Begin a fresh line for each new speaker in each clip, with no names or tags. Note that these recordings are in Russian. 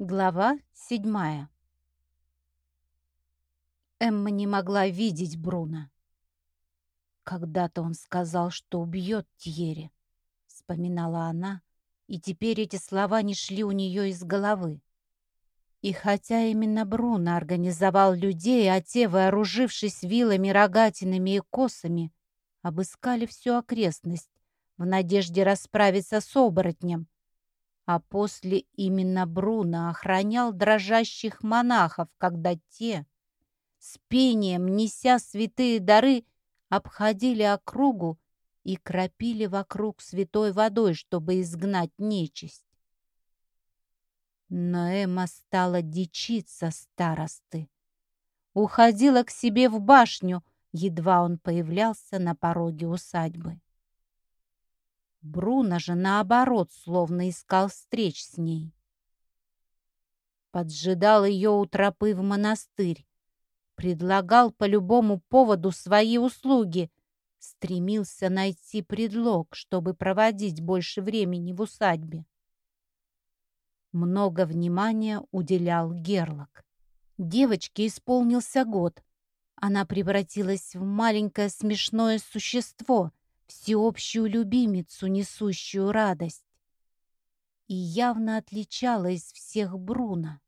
Глава седьмая Эмма не могла видеть Бруно. Когда-то он сказал, что убьет Тьерри, вспоминала она, и теперь эти слова не шли у нее из головы. И хотя именно Бруно организовал людей, а те, вооружившись вилами, рогатинами и косами, обыскали всю окрестность в надежде расправиться с оборотнем, а после именно Бруно охранял дрожащих монахов, когда те, с пением, неся святые дары, обходили округу и кропили вокруг святой водой, чтобы изгнать нечисть. Но Эмма стала дичиться старосты. Уходила к себе в башню, едва он появлялся на пороге усадьбы. Бруно же, наоборот, словно искал встреч с ней. Поджидал ее у тропы в монастырь, предлагал по любому поводу свои услуги, стремился найти предлог, чтобы проводить больше времени в усадьбе. Много внимания уделял Герлок. Девочке исполнился год. Она превратилась в маленькое смешное существо, всеобщую любимицу, несущую радость. И явно отличала из всех Бруно.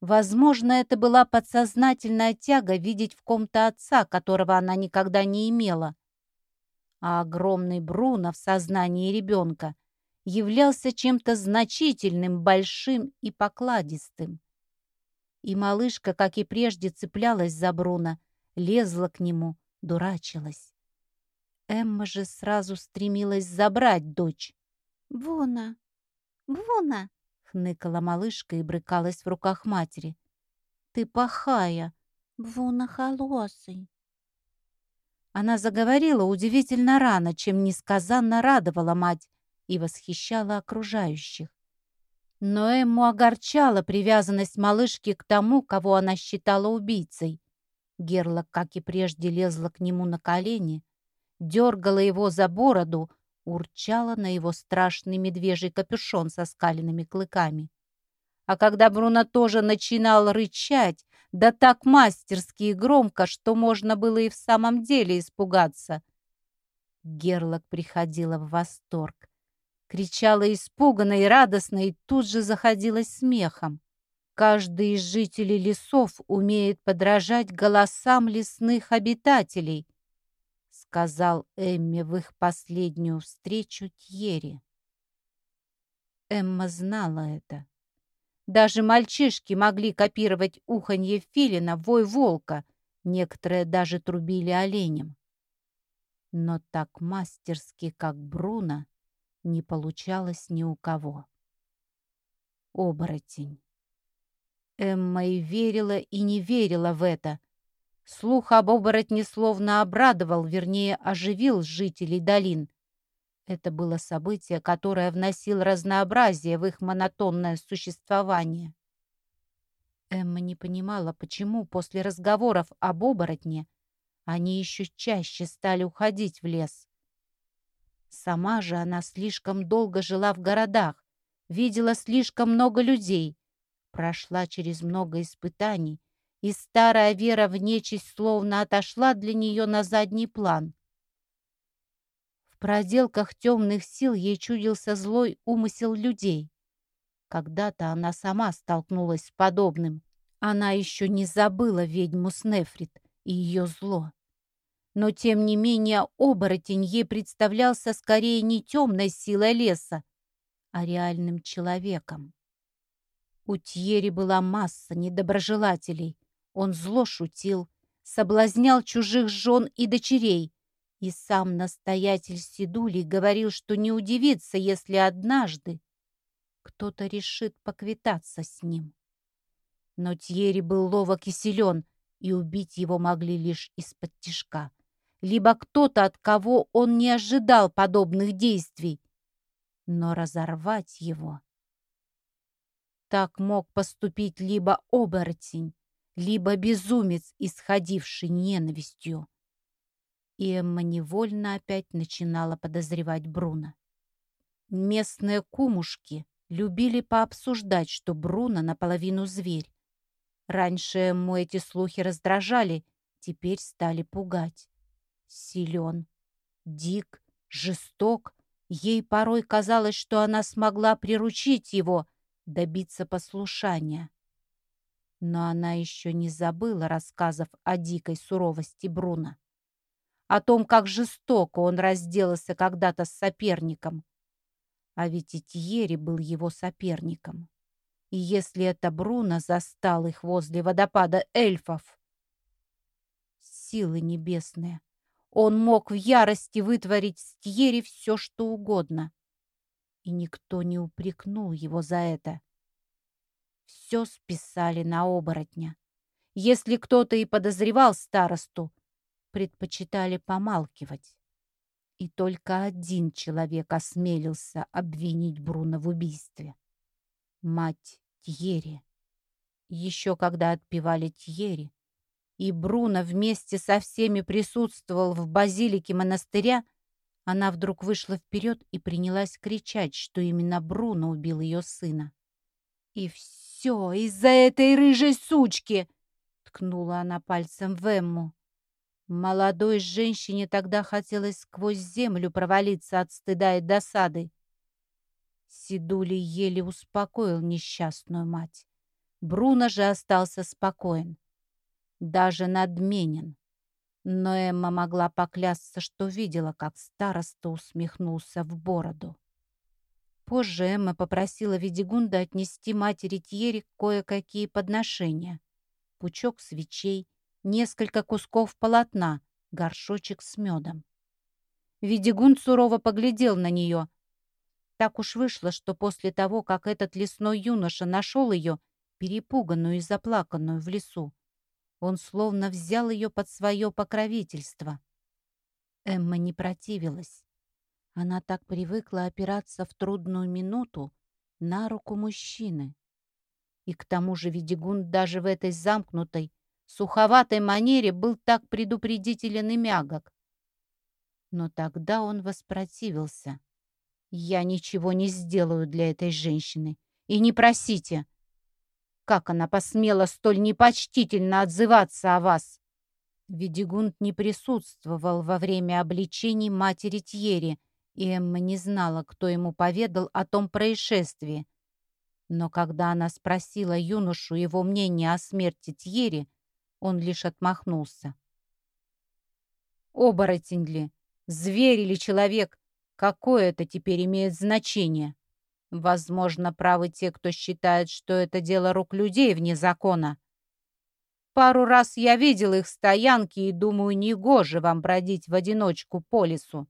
Возможно, это была подсознательная тяга видеть в ком-то отца, которого она никогда не имела. А огромный Бруно в сознании ребенка являлся чем-то значительным, большим и покладистым. И малышка, как и прежде, цеплялась за Бруно, лезла к нему, дурачилась. Эмма же сразу стремилась забрать дочь.
«Вона! Вона!» — хныкала малышка и брыкалась в руках матери. «Ты пахая! Вона холосый!»
Она заговорила удивительно рано, чем несказанно радовала мать и восхищала окружающих. Но Эмму огорчала привязанность малышки к тому, кого она считала убийцей. Герла, как и прежде, лезла к нему на колени — дергала его за бороду, урчала на его страшный медвежий капюшон со скаленными клыками. А когда Бруно тоже начинал рычать, да так мастерски и громко, что можно было и в самом деле испугаться, Герлок приходила в восторг. Кричала испуганно и радостно и тут же заходилась смехом. Каждый из жителей лесов умеет подражать голосам лесных обитателей, сказал Эмме в их последнюю встречу Тьерри. Эмма знала это. Даже мальчишки могли копировать уханье филина, вой волка, некоторые даже трубили оленем. Но так мастерски, как Бруно, не получалось ни у кого. Оборотень. Эмма и верила, и не верила в это, Слух об оборотне словно обрадовал, вернее, оживил жителей долин. Это было событие, которое вносило разнообразие в их монотонное существование. Эмма не понимала, почему после разговоров об оборотне они еще чаще стали уходить в лес. Сама же она слишком долго жила в городах, видела слишком много людей, прошла через много испытаний, и старая вера в нечисть словно отошла для нее на задний план. В проделках темных сил ей чудился злой умысел людей. Когда-то она сама столкнулась с подобным. Она еще не забыла ведьму Снефрит и ее зло. Но, тем не менее, оборотень ей представлялся скорее не темной силой леса, а реальным человеком. У Тьери была масса недоброжелателей, он зло шутил, соблазнял чужих жен и дочерей, и сам настоятель Сидули говорил, что не удивится, если однажды кто-то решит поквитаться с ним. Но Тьерри был ловок и силен, и убить его могли лишь из-под тишка. Либо кто-то, от кого он не ожидал подобных действий, но разорвать его. Так мог поступить либо оборотень, либо безумец, исходивший ненавистью. И Эмма невольно опять начинала подозревать Бруно. Местные кумушки любили пообсуждать, что Бруно наполовину зверь. Раньше ему эти слухи раздражали, теперь стали пугать. Силен, дик, жесток. Ей порой казалось, что она смогла приручить его, добиться послушания. Но она еще не забыла рассказов о дикой суровости Бруно. О том, как жестоко он разделался когда-то с соперником. А ведь и Тьери был его соперником. И если это Бруно застал их возле водопада эльфов... Силы небесные! Он мог в ярости вытворить с Тьери все, что угодно. И никто не упрекнул его за это. Все списали на оборотня. Если кто-то и подозревал старосту, предпочитали помалкивать. И только один человек осмелился обвинить Бруно в убийстве. Мать Тьери. Еще когда отпевали Тьери, и Бруно вместе со всеми присутствовал в базилике монастыря, она вдруг вышла вперед и принялась кричать, что именно Бруно убил ее сына. И все все из-за этой рыжей сучки!» — ткнула она пальцем в Эмму. Молодой женщине тогда хотелось сквозь землю провалиться от стыда и досады. Сидули еле успокоил несчастную мать. Бруно же остался спокоен, даже надменен. Но Эмма могла поклясться, что видела, как староста усмехнулся в бороду. Позже Эмма попросила Ведигунда отнести матери Тьери кое-какие подношения. Пучок свечей, несколько кусков полотна, горшочек с медом. Ведигунд сурово поглядел на нее. Так уж вышло, что после того, как этот лесной юноша нашел ее, перепуганную и заплаканную в лесу, он словно взял ее под свое покровительство. Эмма не противилась. Она так привыкла опираться в трудную минуту на руку мужчины. И к тому же Ведигун даже в этой замкнутой, суховатой манере был так предупредителен и мягок. Но тогда он воспротивился. «Я ничего не сделаю для этой женщины. И не просите!» Как она посмела столь непочтительно отзываться о вас? Ведигунд не присутствовал во время обличений матери Тьери, и Эмма не знала, кто ему поведал о том происшествии. Но когда она спросила юношу его мнение о смерти Тьери, он лишь отмахнулся. «Оборотень ли? Зверь или человек? Какое это теперь имеет значение? Возможно, правы те, кто считает, что это дело рук людей вне закона. Пару раз я видел их стоянки и думаю, негоже вам бродить в одиночку по лесу.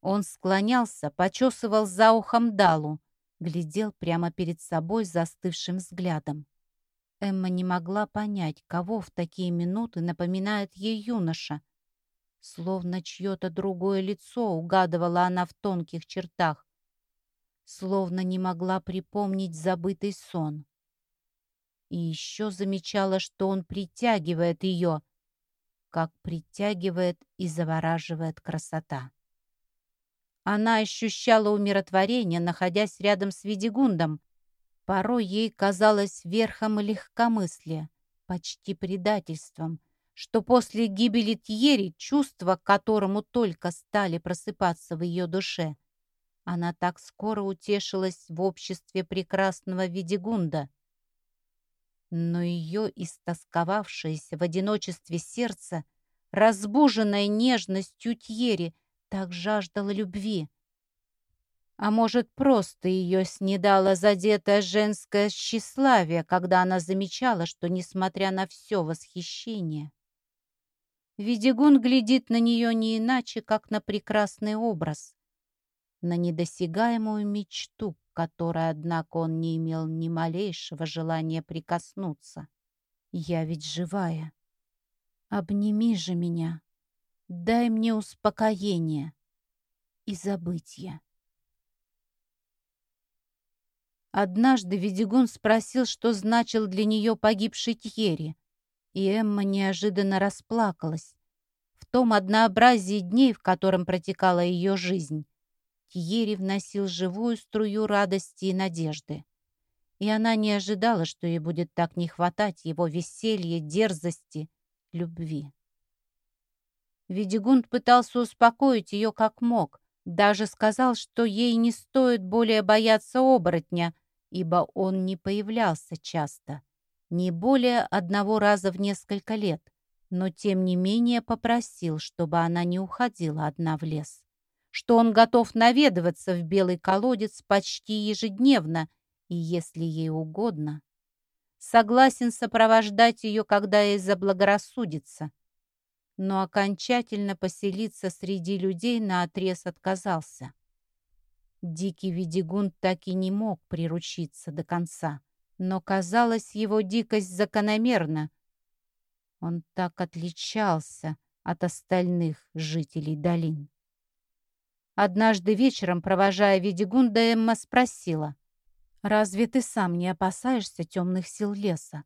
Он склонялся, почесывал за ухом Далу, глядел прямо перед собой застывшим взглядом. Эмма не могла понять, кого в такие минуты напоминает ей юноша. Словно чье-то другое лицо угадывала она в тонких чертах. Словно не могла припомнить забытый сон. И еще замечала, что он притягивает ее, как притягивает и завораживает красота. Она ощущала умиротворение, находясь рядом с Видигундом. Порой ей казалось верхом легкомыслия, почти предательством, что после гибели Тьери, чувства которому только стали просыпаться в ее душе, она так скоро утешилась в обществе прекрасного Видигунда. Но ее истосковавшееся в одиночестве сердце, разбуженное нежностью Тьери, так жаждала любви. А может, просто ее снедало задетое женское тщеславие, когда она замечала, что, несмотря на все восхищение, Видигун глядит на нее не иначе, как на прекрасный образ, на недосягаемую мечту, к которой, однако, он не имел ни малейшего желания прикоснуться. «Я ведь живая. Обними же меня!» Дай мне успокоение и забытье. Однажды Ведигун спросил, что значил для нее погибший Тьери, и Эмма неожиданно расплакалась. В том однообразии дней, в котором протекала ее жизнь, Тьери вносил живую струю радости и надежды. И она не ожидала, что ей будет так не хватать его веселья, дерзости, любви. Видигунд пытался успокоить ее как мог, даже сказал, что ей не стоит более бояться оборотня, ибо он не появлялся часто, не более одного раза в несколько лет, но тем не менее попросил, чтобы она не уходила одна в лес, что он готов наведываться в белый колодец почти ежедневно и, если ей угодно, согласен сопровождать ее, когда ей заблагорассудится, но окончательно поселиться среди людей на отрез отказался. Дикий Видигун так и не мог приручиться до конца, но казалось, его дикость закономерна. Он так отличался от остальных жителей долин. Однажды вечером, провожая Видигунда, Эмма спросила, «Разве ты сам не опасаешься темных сил леса?»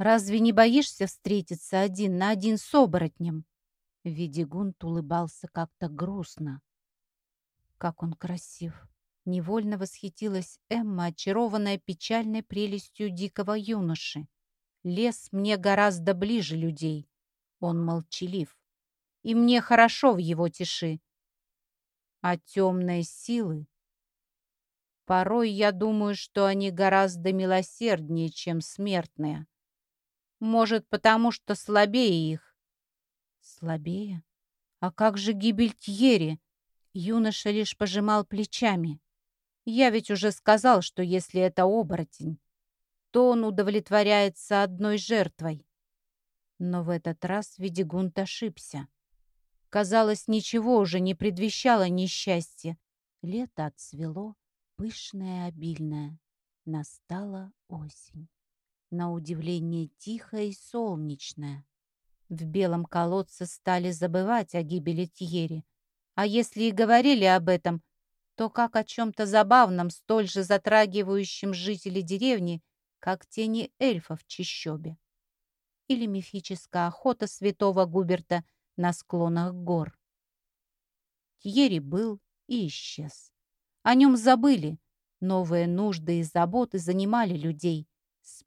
Разве не боишься встретиться один на один с оборотнем?» Видигунт улыбался как-то грустно. Как он красив! Невольно восхитилась Эмма, очарованная печальной прелестью дикого юноши. Лес мне гораздо ближе людей. Он молчалив. И мне хорошо в его тиши. А темные силы... Порой я думаю, что они гораздо милосерднее, чем смертные. Может, потому что слабее их. Слабее? А как же гибель Тьери? Юноша лишь пожимал плечами. Я ведь уже сказал, что если это оборотень, то он удовлетворяется одной жертвой. Но в этот раз Ведигунт ошибся. Казалось, ничего уже не предвещало несчастья. Лето отцвело, пышное обильное. Настала осень на удивление тихая и солнечная. В белом колодце стали забывать о гибели Тьери. А если и говорили об этом, то как о чем-то забавном, столь же затрагивающем жителей деревни, как тени эльфов в чищобе. Или мифическая охота святого Губерта на склонах гор. Тьери был и исчез. О нем забыли. Новые нужды и заботы занимали людей.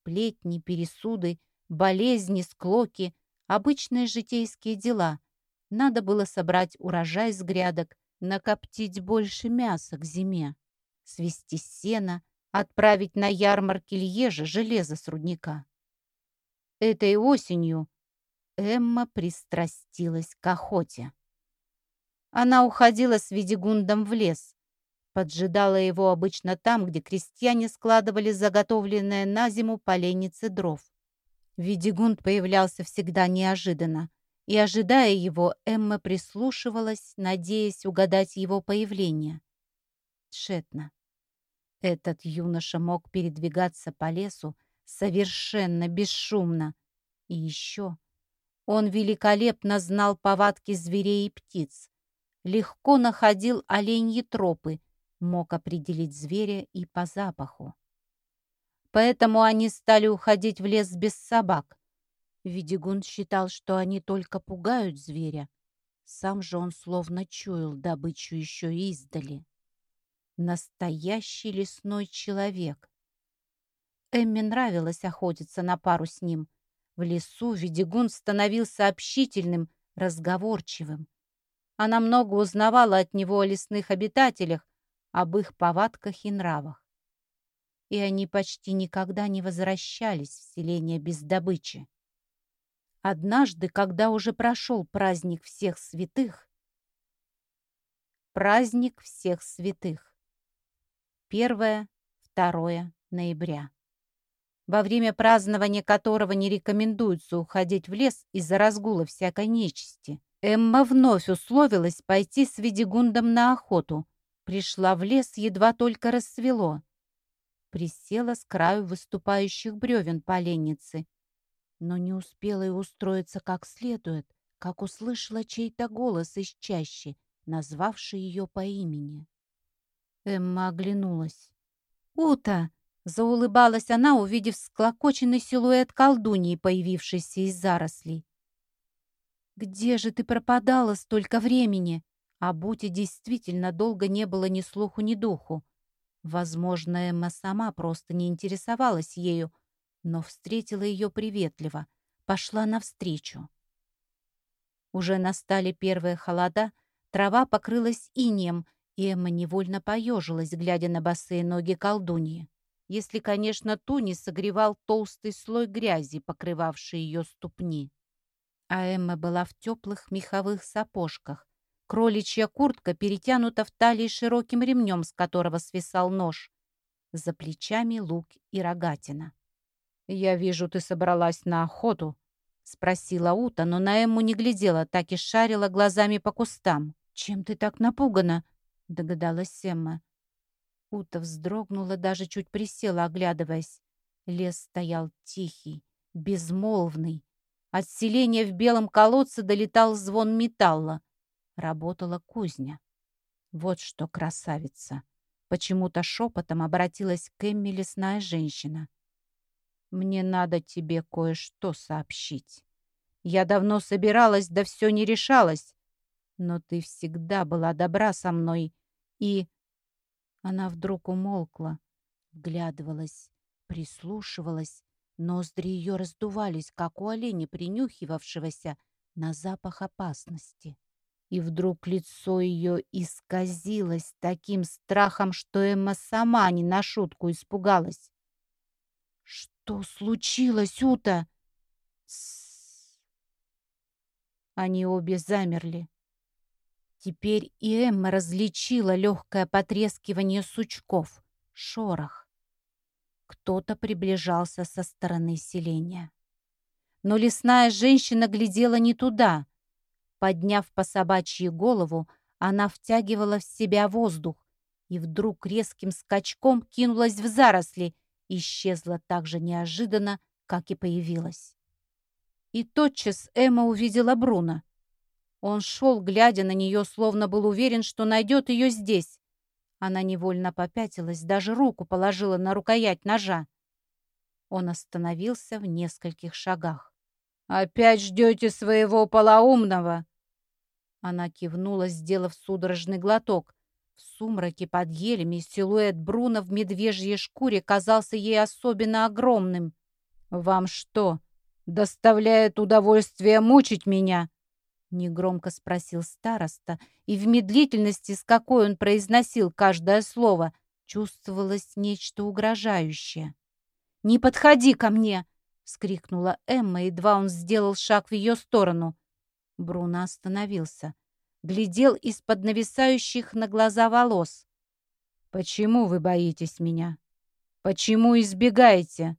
Сплетни, пересуды, болезни, склоки — обычные житейские дела. Надо было собрать урожай с грядок, накоптить больше мяса к зиме, свести сено, отправить на ярмарки Льежа железо с рудника. Этой осенью Эмма пристрастилась к охоте. Она уходила с Ведигундом в лес, Поджидала его обычно там, где крестьяне складывали заготовленные на зиму поленницы дров. Видигунд появлялся всегда неожиданно, и, ожидая его, Эмма прислушивалась, надеясь угадать его появление. Тщетно. Этот юноша мог передвигаться по лесу совершенно бесшумно. И еще он великолепно знал повадки зверей и птиц, легко находил оленьи тропы — мог определить зверя и по запаху. Поэтому они стали уходить в лес без собак. Видигун считал, что они только пугают зверя. Сам же он словно чуял добычу еще издали. Настоящий лесной человек. Эмме нравилось охотиться на пару с ним. В лесу Видигун становился общительным, разговорчивым. Она много узнавала от него о лесных обитателях, об их повадках и нравах. И они почти никогда не возвращались в селение без добычи. Однажды, когда уже прошел праздник всех святых, праздник всех святых, 1-2 ноября, во время празднования которого не рекомендуется уходить в лес из-за разгула всякой нечисти, Эмма вновь условилась пойти с Ведигундом на охоту, Пришла в лес, едва только рассвело. Присела с краю выступающих бревен поленницы, но не успела и устроиться как следует, как услышала чей-то голос из чащи, назвавший ее по имени. Эмма оглянулась. «Ута!» — заулыбалась она, увидев склокоченный силуэт колдуньи, появившийся из зарослей. «Где же ты пропадала столько времени?» А Бути действительно долго не было ни слуху, ни духу. Возможно, Эмма сама просто не интересовалась ею, но встретила ее приветливо, пошла навстречу. Уже настали первые холода, трава покрылась инеем, и Эмма невольно поежилась, глядя на босые ноги колдуньи. Если, конечно, ту не согревал толстый слой грязи, покрывавший ее ступни. А Эмма была в теплых меховых сапожках. Кроличья куртка перетянута в талии широким ремнем, с которого свисал нож. За плечами лук и рогатина. «Я вижу, ты собралась на охоту», — спросила Ута, но на Эмму не глядела, так и шарила глазами по кустам. «Чем ты так напугана?» — догадалась Эмма. Ута вздрогнула, даже чуть присела, оглядываясь. Лес стоял тихий, безмолвный. От селения в белом колодце долетал звон металла. Работала кузня. Вот что, красавица! Почему-то шепотом обратилась к Эмми лесная женщина. Мне надо тебе кое-что сообщить. Я давно собиралась, да все не решалась. Но ты всегда была добра со мной. И... Она вдруг умолкла, вглядывалась, прислушивалась. Ноздри ее раздувались, как у оленя, принюхивавшегося на запах опасности. И вдруг лицо ее исказилось таким страхом, что Эмма сама не на шутку испугалась. «Что случилось, Ута?» Они обе замерли. Теперь и Эмма различила легкое потрескивание сучков, шорох. Кто-то приближался со стороны селения. Но лесная женщина глядела не туда. Подняв по собачьи голову, она втягивала в себя воздух и вдруг резким скачком кинулась в заросли, исчезла так же неожиданно, как и появилась. И тотчас Эмма увидела Бруно. Он шел, глядя на нее, словно был уверен, что найдет ее здесь. Она невольно попятилась, даже руку положила на рукоять ножа. Он остановился в нескольких шагах. «Опять ждете своего полоумного?» Она кивнула, сделав судорожный глоток. В сумраке под елями силуэт Бруно в медвежьей шкуре казался ей особенно огромным. «Вам что, доставляет удовольствие мучить меня?» Негромко спросил староста, и в медлительности, с какой он произносил каждое слово, чувствовалось нечто угрожающее. «Не подходи ко мне!» — вскрикнула Эмма, едва он сделал шаг в ее сторону. Бруно остановился глядел из-под нависающих на глаза волос. «Почему вы боитесь меня? Почему избегаете?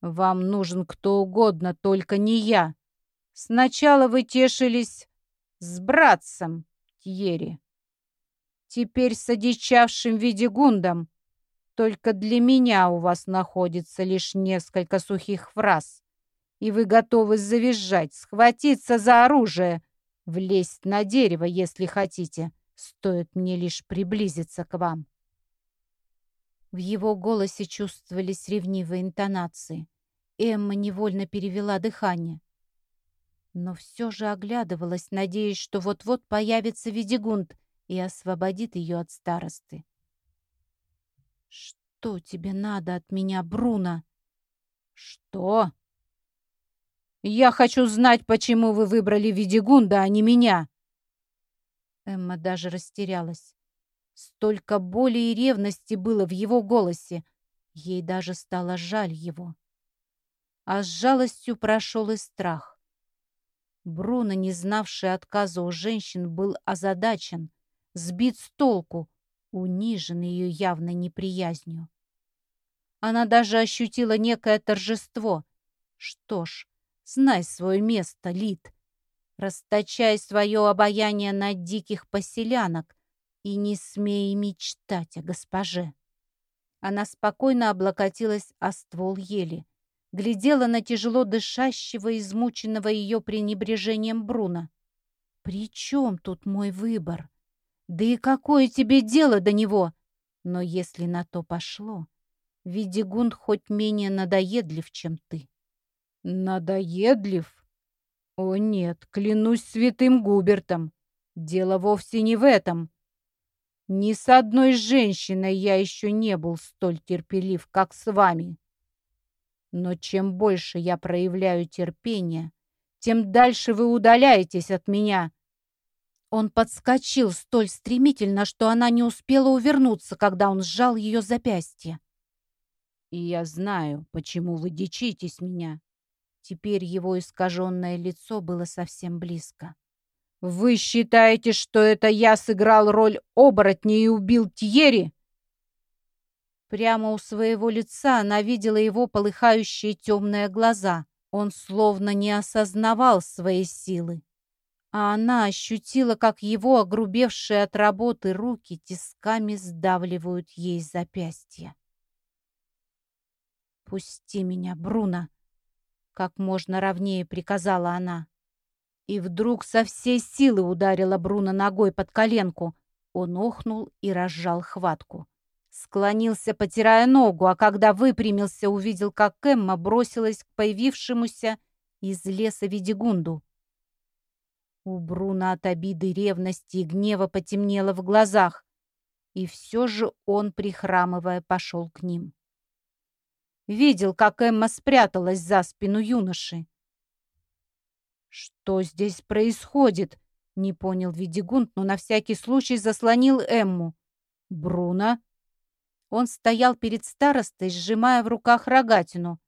Вам нужен кто угодно, только не я. Сначала вы тешились с братцем Тьери. Теперь с одичавшим Видигундом. Только для меня у вас находится лишь несколько сухих фраз, и вы готовы завизжать, схватиться за оружие, влезть на дерево, если хотите. Стоит мне лишь приблизиться к вам». В его голосе чувствовались ревнивые интонации. Эмма невольно перевела дыхание. Но все же оглядывалась, надеясь, что вот-вот появится Ведигунд и освободит ее от старосты. «Что тебе надо от меня, Бруно?» «Что?» Я хочу знать, почему вы выбрали Видигунда, а не меня!» Эмма даже растерялась. Столько боли и ревности было в его голосе. Ей даже стало жаль его. А с жалостью прошел и страх. Бруно, не знавший отказа у женщин, был озадачен, сбит с толку, унижен ее явной неприязнью. Она даже ощутила некое торжество. Что ж, Знай свое место, Лид. Расточай свое обаяние на диких поселянок и не смей мечтать о госпоже. Она спокойно облокотилась о ствол ели, глядела на тяжело дышащего, измученного ее пренебрежением Бруна. «При чем тут мой выбор? Да и какое тебе дело до него? Но если на то пошло, Видигунд хоть менее надоедлив, чем ты». Надоедлив? О нет, клянусь святым Губертом. Дело вовсе не в этом. Ни с одной женщиной я еще не был столь терпелив, как с вами. Но чем больше я проявляю терпение, тем дальше вы удаляетесь от меня. Он подскочил столь стремительно, что она не успела увернуться, когда он сжал ее запястье. «И я знаю, почему вы дичитесь меня». Теперь его искаженное лицо было совсем близко. «Вы считаете, что это я сыграл роль оборотня и убил Тьери?» Прямо у своего лица она видела его полыхающие темные глаза. Он словно не осознавал своей силы а она ощутила, как его огрубевшие от работы руки тисками сдавливают ей запястье. «Пусти меня, Бруно!» — как можно ровнее приказала она. И вдруг со всей силы ударила Бруно ногой под коленку. Он охнул и разжал хватку. Склонился, потирая ногу, а когда выпрямился, увидел, как Эмма бросилась к появившемуся из леса Ведигунду. У Бруна от обиды, ревности и гнева потемнело в глазах, и все же он, прихрамывая, пошел к ним. Видел, как Эмма спряталась за спину юноши. «Что здесь происходит?» — не понял Видигунд, но на всякий случай заслонил Эмму. «Бруно?» Он стоял перед старостой, сжимая в руках рогатину.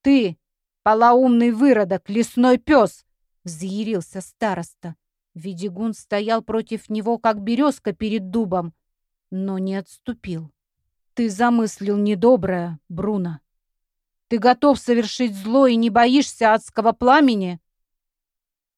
«Ты, полоумный выродок, лесной пес!» Взъярился староста. Видигун стоял против него, как березка перед дубом, но не отступил. «Ты замыслил недоброе, Бруно. Ты готов совершить зло и не боишься адского пламени?»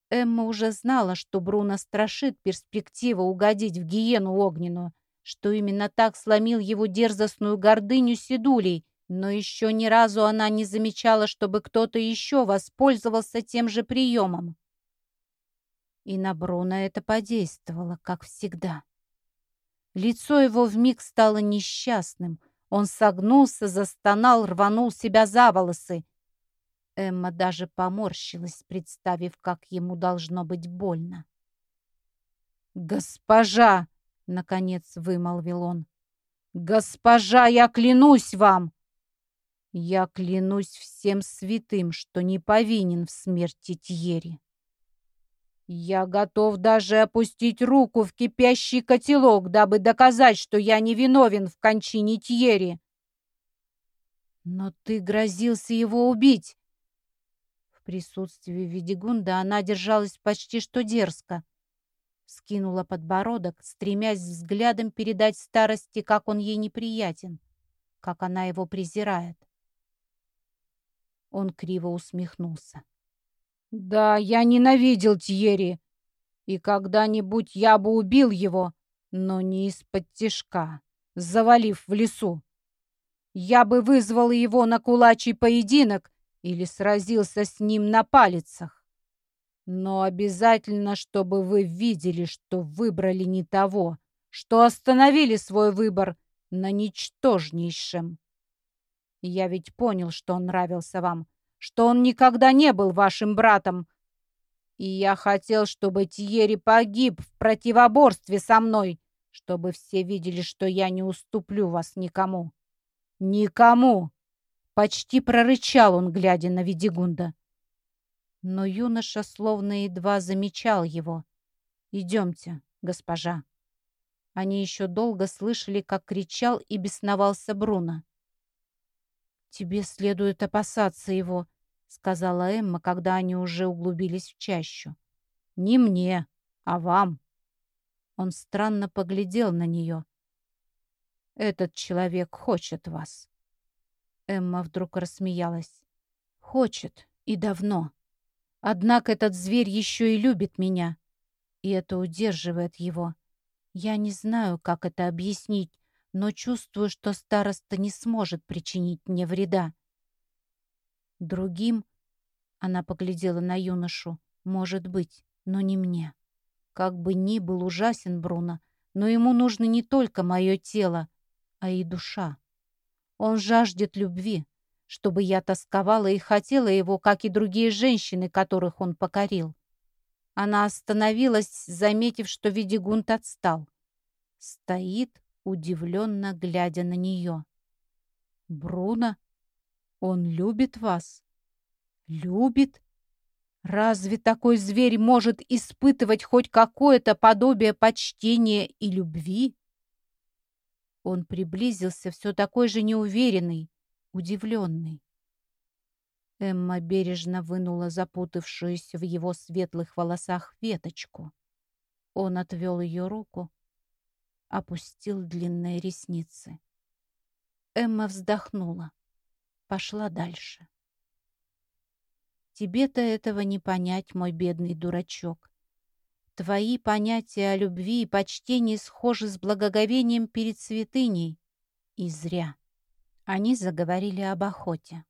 Эмма уже знала, что Бруно страшит перспектива угодить в гиену огненную, что именно так сломил его дерзостную гордыню Седулей, но еще ни разу она не замечала, чтобы кто-то еще воспользовался тем же приемом. И на Бруно это подействовало, как всегда. Лицо его вмиг стало несчастным. Он согнулся, застонал, рванул себя за волосы. Эмма даже поморщилась, представив, как ему должно быть больно. «Госпожа!» — наконец вымолвил он. «Госпожа, я клянусь вам!» «Я клянусь всем святым, что не повинен в смерти Тьери». Я готов даже опустить руку в кипящий котелок, дабы доказать, что я не виновен в кончине Тьери. Но ты грозился его убить. В присутствии Ведигунда она держалась почти что дерзко. Скинула подбородок, стремясь взглядом передать старости, как он ей неприятен, как она его презирает. Он криво усмехнулся. Да, я ненавидел Тьери, и когда-нибудь я бы убил его, но не из-под тишка, завалив в лесу. Я бы вызвал его на кулачий поединок или сразился с ним на палицах. Но обязательно, чтобы вы видели, что выбрали не того, что остановили свой выбор на ничтожнейшем. Я ведь понял, что он нравился вам, что он никогда не был вашим братом. И я хотел, чтобы Тьери погиб в противоборстве со мной, чтобы все видели, что я не уступлю вас никому. Никому!» Почти прорычал он, глядя на Ведигунда. Но юноша словно едва замечал его. «Идемте, госпожа». Они еще долго слышали, как кричал и бесновался Бруно. «Тебе следует опасаться его», — сказала Эмма, когда они уже углубились в чащу. «Не мне, а вам». Он странно поглядел на нее. «Этот человек хочет вас». Эмма вдруг рассмеялась. «Хочет, и давно. Однако этот зверь еще и любит меня, и это удерживает его. Я не знаю, как это объяснить, но чувствую, что староста не сможет причинить мне вреда. Другим, она поглядела на юношу, может быть, но не мне. Как бы ни был ужасен Бруно, но ему нужно не только мое тело, а и душа. Он жаждет любви, чтобы я тосковала и хотела его, как и другие женщины, которых он покорил. Она остановилась, заметив, что Видигунт отстал. Стоит, удивленно глядя на нее. «Бруно, он любит вас?» «Любит? Разве такой зверь может испытывать хоть какое-то подобие почтения и любви?» Он приблизился, все такой же неуверенный, удивленный. Эмма бережно вынула запутавшуюся в его светлых волосах веточку. Он отвел ее руку, опустил длинные ресницы. Эмма вздохнула, пошла дальше. «Тебе-то этого не понять, мой бедный дурачок. Твои понятия о любви и почтении схожи с благоговением перед святыней. И зря». Они заговорили об охоте.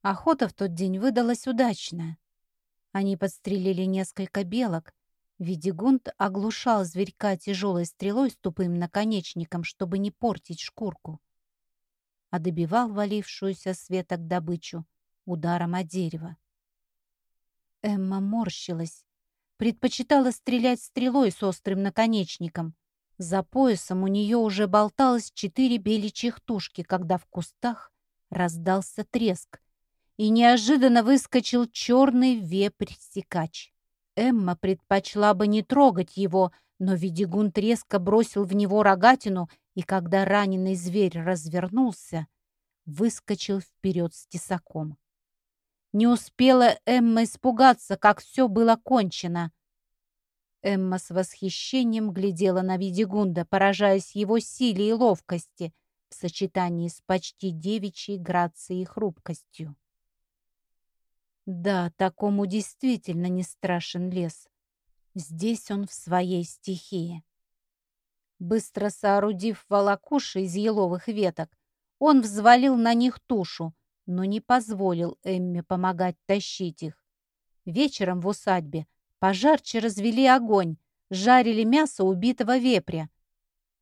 Охота в тот день выдалась удачная. Они подстрелили несколько белок. Видигунд оглушал зверька тяжелой стрелой с тупым наконечником, чтобы не портить шкурку. А добивал валившуюся с веток добычу ударом о дерево. Эмма морщилась, предпочитала стрелять стрелой с острым наконечником. За поясом у нее уже болталось четыре беличьих тушки, когда в кустах раздался треск, и неожиданно выскочил черный вепрь-сикач. Эмма предпочла бы не трогать его, но Ведигун резко бросил в него рогатину, и когда раненый зверь развернулся, выскочил вперед с тесаком. Не успела Эмма испугаться, как все было кончено. Эмма с восхищением глядела на Видигунда, поражаясь его силе и ловкости в сочетании с почти девичьей грацией и хрупкостью. Да, такому действительно не страшен лес. Здесь он в своей стихии. Быстро соорудив волокуши из еловых веток, он взвалил на них тушу, но не позволил Эмме помогать тащить их. Вечером в усадьбе пожарче развели огонь, жарили мясо убитого вепря.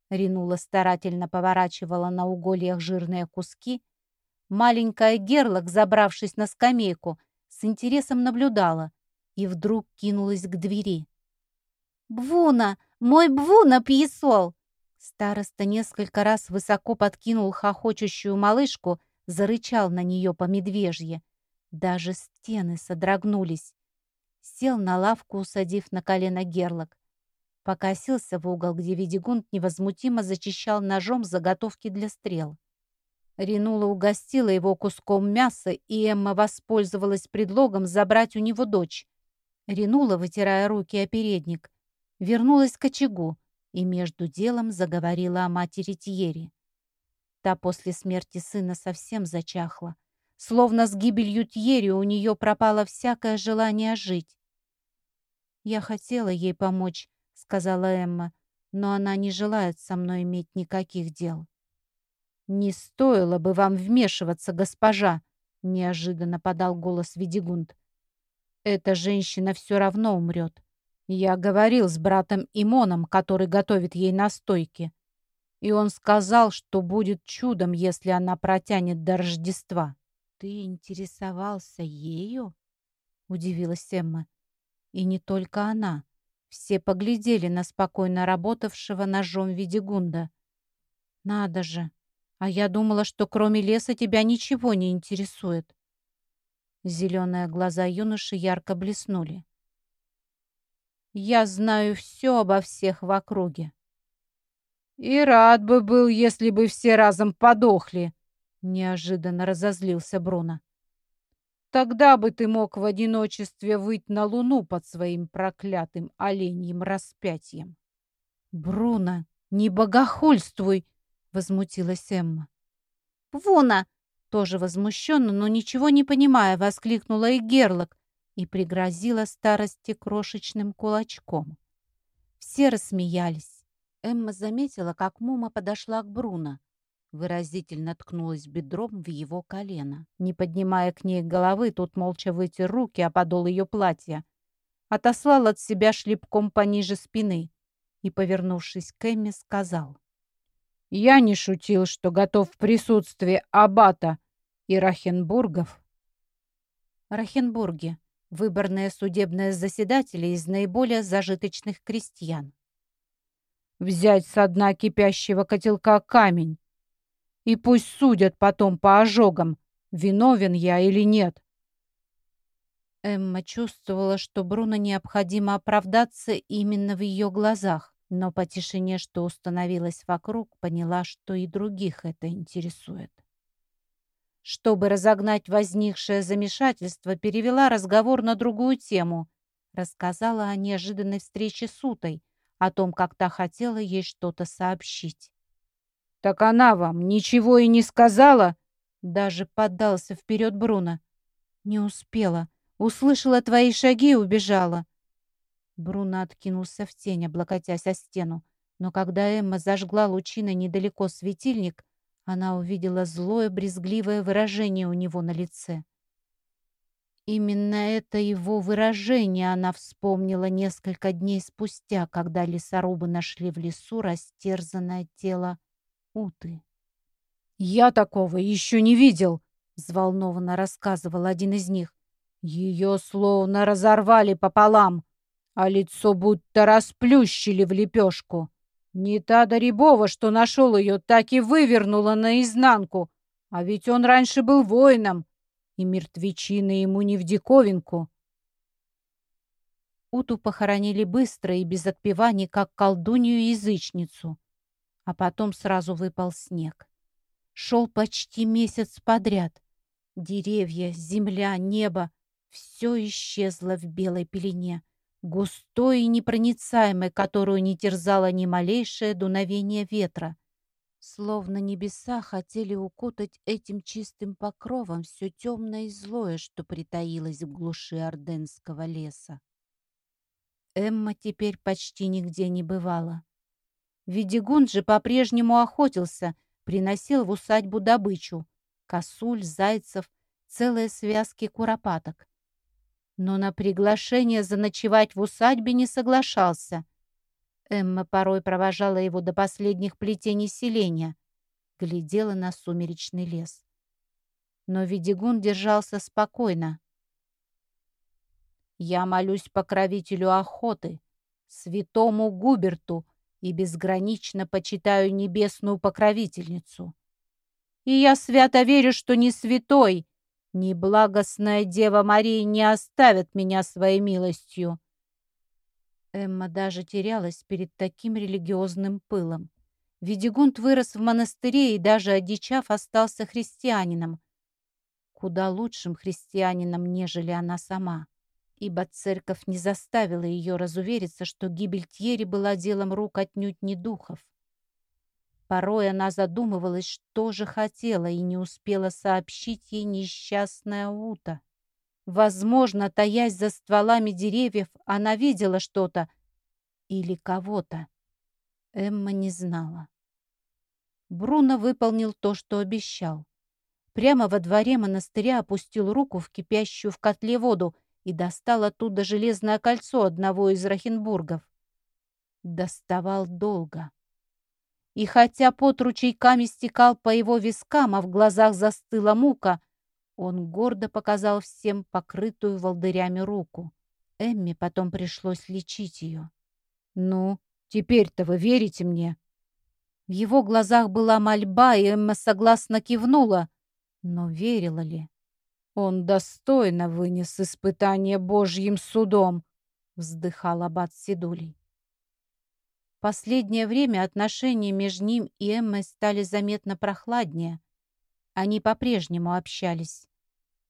Ринула старательно поворачивала на угольях жирные куски. Маленькая Герлок, забравшись на скамейку, с интересом наблюдала и вдруг кинулась к двери. «Бвуна! Мой Бвуна пьесол!» Староста несколько раз высоко подкинул хохочущую малышку, зарычал на нее по медвежье. Даже стены содрогнулись. Сел на лавку, усадив на колено герлок. Покосился в угол, где Ведигунд невозмутимо зачищал ножом заготовки для стрел. Ринула угостила его куском мяса, и Эмма воспользовалась предлогом забрать у него дочь. Ринула, вытирая руки о передник, вернулась к очагу и между делом заговорила о матери Тьери. Та после смерти сына совсем зачахла. Словно с гибелью Тьери у нее пропало всякое желание жить. «Я хотела ей помочь», — сказала Эмма, «но она не желает со мной иметь никаких дел». «Не стоило бы вам вмешиваться, госпожа!» — неожиданно подал голос Ведигунд. «Эта женщина все равно умрет. Я говорил с братом Имоном, который готовит ей настойки, и он сказал, что будет чудом, если она протянет до Рождества». «Ты интересовался ею?» — удивилась Эмма. И не только она. Все поглядели на спокойно работавшего ножом Ведигунда. «Надо же! А я думала, что кроме леса тебя ничего не интересует. Зеленые глаза юноши ярко блеснули. Я знаю все обо всех в округе. И рад бы был, если бы все разом подохли, неожиданно разозлился Бруно. Тогда бы ты мог в одиночестве выйти на луну под своим проклятым оленьим распятием. Бруно, не богохульствуй, возмутилась Эмма. «Вона!» Тоже возмущенно, но ничего не понимая, воскликнула и Герлок и пригрозила старости крошечным кулачком. Все рассмеялись. Эмма заметила, как Мума подошла к Бруно. Выразительно ткнулась бедром в его колено. Не поднимая к ней головы, тот молча вытер руки, а подол ее платья. Отослал от себя шлепком пониже спины и, повернувшись к Эмме, сказал. Я не шутил, что готов в присутствии аббата и Рахенбургов. Рахенбурги выборные судебные заседатели из наиболее зажиточных крестьян. Взять со дна кипящего котелка камень. И пусть судят потом по ожогам, виновен я или нет.
Эмма чувствовала, что Бруно необходимо оправдаться именно в ее глазах, но по тишине, что установилась вокруг, поняла, что и других это интересует. Чтобы разогнать возникшее замешательство, перевела разговор на другую тему. Рассказала о неожиданной встрече с Утой, о том, как та хотела ей что-то сообщить.
«Так она вам ничего и не сказала?»
Даже поддался вперед Бруно. «Не успела. Услышала твои шаги и убежала». Бруно откинулся в тень, облокотясь о стену. Но когда Эмма зажгла лучиной недалеко светильник, она увидела злое, брезгливое выражение у него на лице. Именно это его выражение она вспомнила несколько дней спустя, когда лесорубы нашли в лесу растерзанное тело Уты.
«Я такого еще не видел», — взволнованно рассказывал один из них. Ее словно разорвали пополам, а лицо будто расплющили в лепешку. Не та Дарибова, что нашел ее, так и вывернула наизнанку. А ведь он раньше был воином, и мертвечина ему не в диковинку.
Уту похоронили быстро и без отпеваний, как колдунью-язычницу. А потом сразу выпал снег. Шел почти месяц подряд. Деревья, земля, небо все исчезло в белой пелене, густой и непроницаемой, которую не терзало ни малейшее дуновение ветра. Словно небеса хотели укутать этим чистым покровом все темное и злое, что притаилось в глуши Орденского леса. Эмма теперь почти нигде не бывала. Видигун же по-прежнему охотился, приносил в усадьбу добычу — косуль, зайцев, целые связки куропаток но на приглашение заночевать в усадьбе не соглашался. Эмма порой провожала его до последних плетений селения, глядела на сумеречный лес. Но Ведигун держался спокойно. «Я молюсь покровителю охоты, святому Губерту, и безгранично почитаю небесную покровительницу. И я свято верю, что не святой, Неблагостная Дева Мария не оставит меня своей милостью. Эмма даже терялась перед таким религиозным пылом. Ведигунд вырос в монастыре и даже одичав остался христианином. Куда лучшим христианином, нежели она сама. Ибо церковь не заставила ее разувериться, что гибель Тьери была делом рук отнюдь не духов. Порой она задумывалась, что же хотела и не успела сообщить ей несчастная Ута. Возможно, таясь за стволами деревьев, она видела что-то или кого-то. Эмма не знала. Бруно выполнил то, что обещал. Прямо во дворе монастыря опустил руку в кипящую в котле воду и достал оттуда железное кольцо одного из Рахенбургов. Доставал долго. И хотя пот ручейками стекал по его вискам, а в глазах застыла мука, он гордо показал всем покрытую волдырями руку. Эмми потом пришлось лечить ее. «Ну, теперь-то вы верите мне?» В его глазах была мольба, и Эмма согласно кивнула. Но верила ли? «Он достойно вынес испытание Божьим судом», — вздыхал аббат Сидулей. Последнее время отношения между ним и Эммой стали заметно прохладнее. Они по-прежнему общались.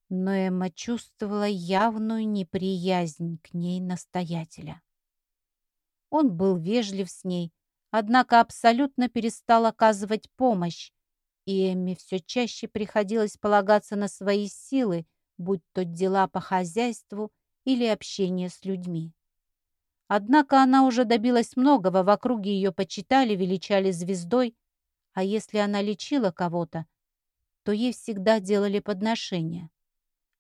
Но Эмма чувствовала явную неприязнь к ней настоятеля. Он был вежлив с ней, однако абсолютно перестал оказывать помощь, и Эмме все чаще приходилось полагаться на свои силы, будь то дела по хозяйству или общение с людьми. Однако она уже добилась многого, в округе ее почитали, величали звездой, а если она лечила кого-то, то ей всегда делали подношения.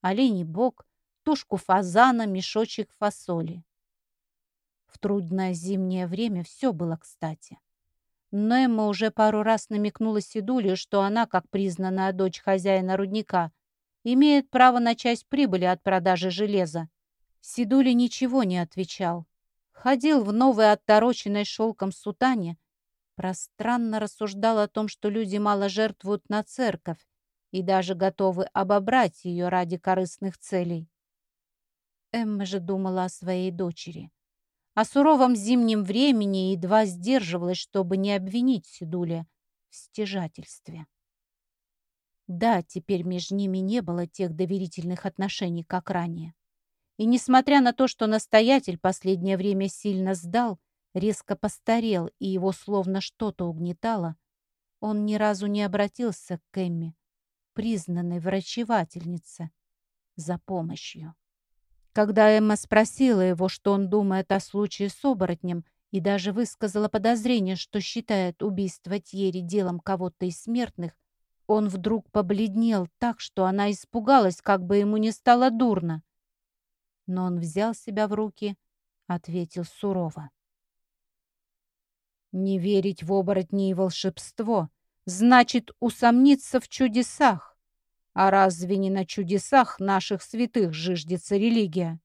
Оленей бок, тушку фазана, мешочек фасоли. В трудное зимнее время все было кстати. Но Эмма уже пару раз намекнула Сидуле, что она, как признанная дочь хозяина рудника, имеет право на часть прибыли от продажи железа,
Сидули ничего не отвечал. Ходил в новой оттороченной шелком сутане, пространно рассуждал о том, что люди мало жертвуют на церковь и даже готовы обобрать ее ради корыстных целей. Эмма же думала о своей дочери. О суровом зимнем времени едва сдерживалась, чтобы не обвинить Сидуля в стяжательстве. Да, теперь между ними не было тех доверительных отношений, как ранее. И несмотря на то, что настоятель последнее время сильно сдал, резко постарел и его словно что-то угнетало, он ни разу не обратился к Эмме, признанной врачевательнице, за помощью. Когда Эмма спросила его, что он думает о случае с оборотнем, и даже высказала подозрение, что считает убийство Тьери делом кого-то из смертных, он вдруг побледнел так, что она испугалась, как бы ему не стало дурно. Но он взял себя в руки, ответил сурово. «Не верить в оборотни и волшебство значит усомниться в чудесах. А разве не на чудесах наших святых жиждется религия?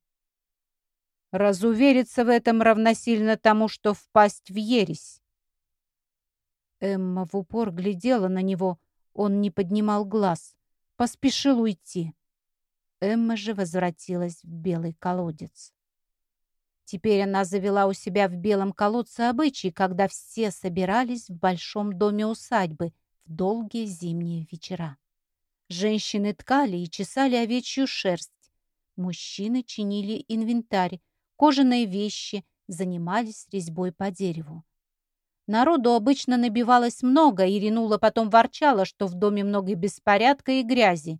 Разувериться в этом равносильно тому, что впасть в ересь. Эмма в упор глядела на него, он не поднимал глаз, поспешил уйти. Эмма же возвратилась в белый колодец. Теперь она завела у себя в белом колодце обычай, когда все собирались в большом доме усадьбы в долгие зимние вечера. Женщины ткали и чесали овечью шерсть. Мужчины чинили инвентарь, кожаные вещи, занимались резьбой по дереву. Народу обычно набивалось много, и Ренула потом ворчала, что в доме много беспорядка и грязи.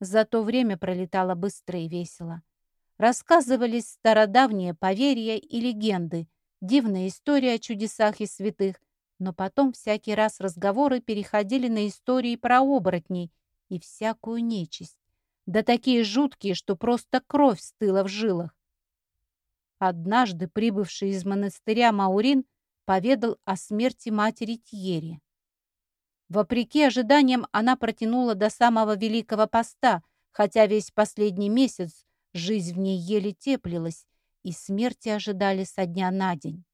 За то время пролетало быстро и весело. Рассказывались стародавние поверья и легенды, дивная история о чудесах и святых, но потом всякий раз разговоры переходили на истории про оборотней и всякую нечисть, да такие жуткие, что просто кровь стыла в жилах. Однажды прибывший из монастыря Маурин поведал о смерти матери Тьери. Вопреки ожиданиям она протянула до самого Великого Поста, хотя весь последний месяц жизнь в ней еле теплилась, и смерти ожидали со дня на день.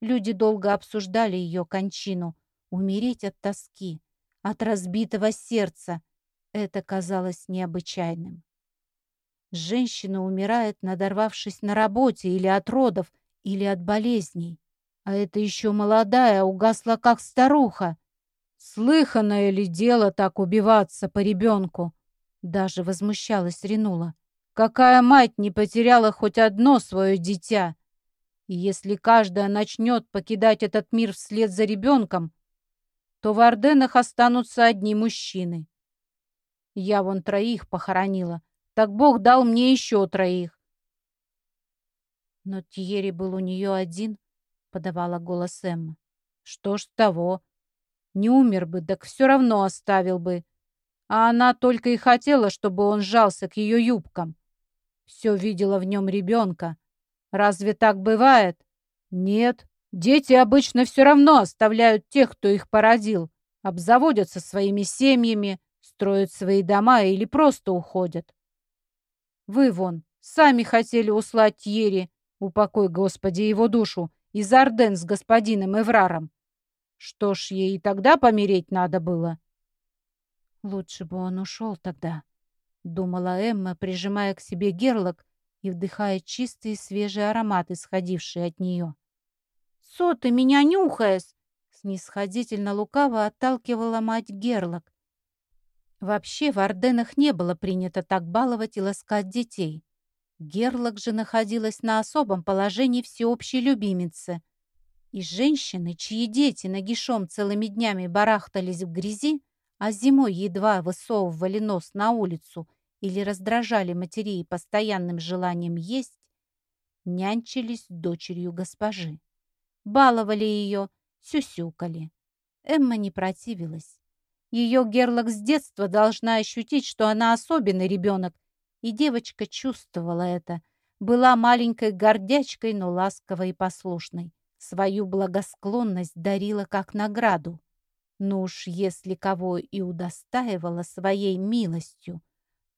Люди долго обсуждали ее кончину, умереть от тоски, от разбитого сердца. Это казалось необычайным. Женщина умирает, надорвавшись на работе или от родов, или от болезней. А это еще молодая, угасла как старуха. Слыханное ли дело так убиваться по ребенку? Даже возмущалась Ренула. Какая мать не потеряла хоть одно свое дитя? И если каждая начнет покидать этот мир вслед за ребенком, то в Орденах останутся одни мужчины. Я вон троих похоронила, так Бог дал мне еще троих. Но Тьерри был у нее один, подавала голос Эмма. Что ж с того? Не умер бы, так все равно оставил бы. А она только и хотела, чтобы он сжался к ее юбкам. Все видела в нем ребенка. Разве так бывает? Нет. Дети обычно все равно оставляют тех, кто их породил, обзаводятся своими семьями, строят свои дома или просто уходят. Вы вон, сами хотели услать Ери, упокой, Господи, его душу, из Орден с господином Эвраром. Что ж, ей тогда помереть надо было. Лучше бы он ушел тогда, думала Эмма, прижимая к себе герлок и вдыхая чистый свежий аромат, исходивший от нее. «Со ты меня нюхаешь!» Снисходительно лукаво отталкивала мать Герлок. Вообще в Орденах не было принято так баловать и ласкать детей. Герлок же находилась на особом положении всеобщей любимицы. И женщины, чьи дети нагишом целыми днями барахтались в грязи, а зимой едва высовывали нос на улицу или раздражали матерей постоянным желанием есть, нянчились дочерью госпожи баловали ее, сюсюкали. Эмма не противилась. Ее Герлок с детства должна ощутить, что она особенный ребенок, и девочка чувствовала это. Была маленькой гордячкой, но ласковой и послушной. Свою благосклонность дарила как награду. Ну уж если кого и удостаивала своей милостью,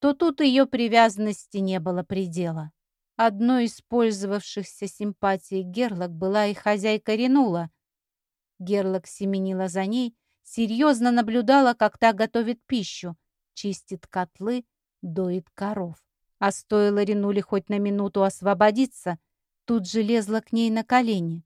то тут ее привязанности не было предела. Одной из пользовавшихся симпатией Герлок была и хозяйка Ренула. Герлок семенила за ней, серьезно наблюдала, как та готовит пищу, чистит котлы, доит коров. А стоило Ренуле хоть на минуту освободиться, тут же лезла к ней на колени.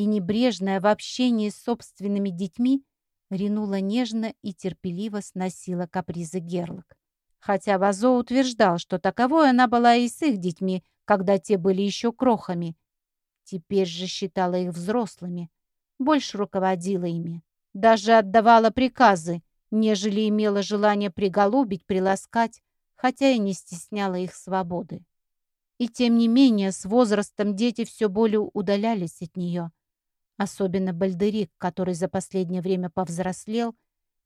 И небрежная в общении с собственными детьми, Ренула нежно и терпеливо сносила капризы Герлок. Хотя Вазо утверждал, что таковой она была и с их детьми, когда те были еще крохами. Теперь же считала их взрослыми, больше руководила ими, даже отдавала приказы, нежели имела желание приголубить, приласкать, хотя и не стесняла их свободы. И тем не менее, с возрастом дети все более удалялись от нее. Особенно Бальдерик, который за последнее время повзрослел,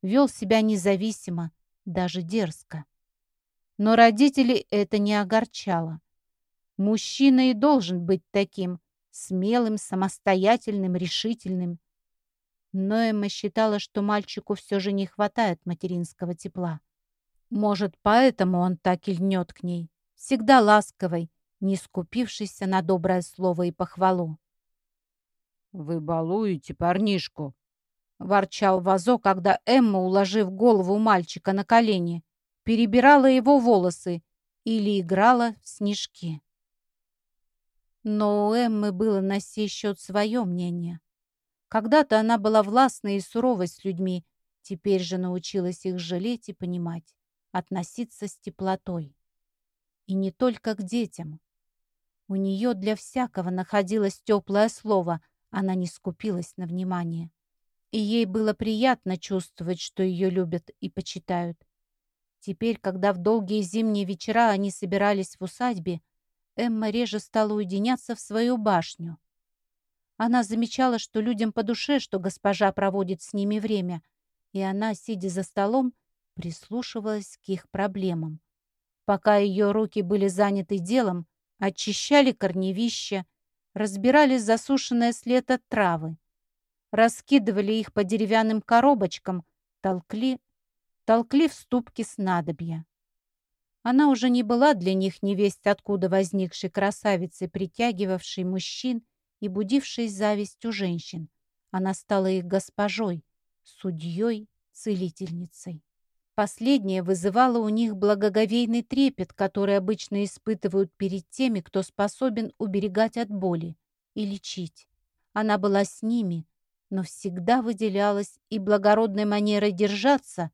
вел себя независимо, даже дерзко. Но родителей это не огорчало. Мужчина и должен быть таким, смелым, самостоятельным, решительным. Но Эмма считала, что мальчику все же не хватает материнского тепла. Может, поэтому он так и льнет к ней, всегда ласковой, не скупившийся на доброе слово и похвалу.
«Вы балуете парнишку», —
ворчал Вазо, когда Эмма, уложив голову мальчика на колени, перебирала его волосы или играла в снежки. Но у Эммы было на сей счет свое мнение. Когда-то она была властной и суровой с людьми, теперь же научилась их жалеть и понимать, относиться с теплотой. И не только к детям. У нее для всякого находилось теплое слово, она не скупилась на внимание. И ей было приятно чувствовать, что ее любят и почитают. Теперь, когда в долгие зимние вечера они собирались в усадьбе, Эмма реже стала уединяться в свою башню. Она замечала, что людям по душе, что госпожа проводит с ними время, и она, сидя за столом, прислушивалась к их проблемам. Пока ее руки были заняты делом, очищали корневища, разбирали засушенные с лета травы, раскидывали их по деревянным коробочкам, толкли толкли в ступке снадобья. Она уже не была для них невесть откуда возникшей красавицей, притягивавшей мужчин и будившей зависть у женщин. Она стала их госпожой, судьей, целительницей. Последнее вызывало у них благоговейный трепет, который обычно испытывают перед теми, кто способен уберегать от боли и лечить. Она была с ними, но всегда выделялась и благородной манерой держаться,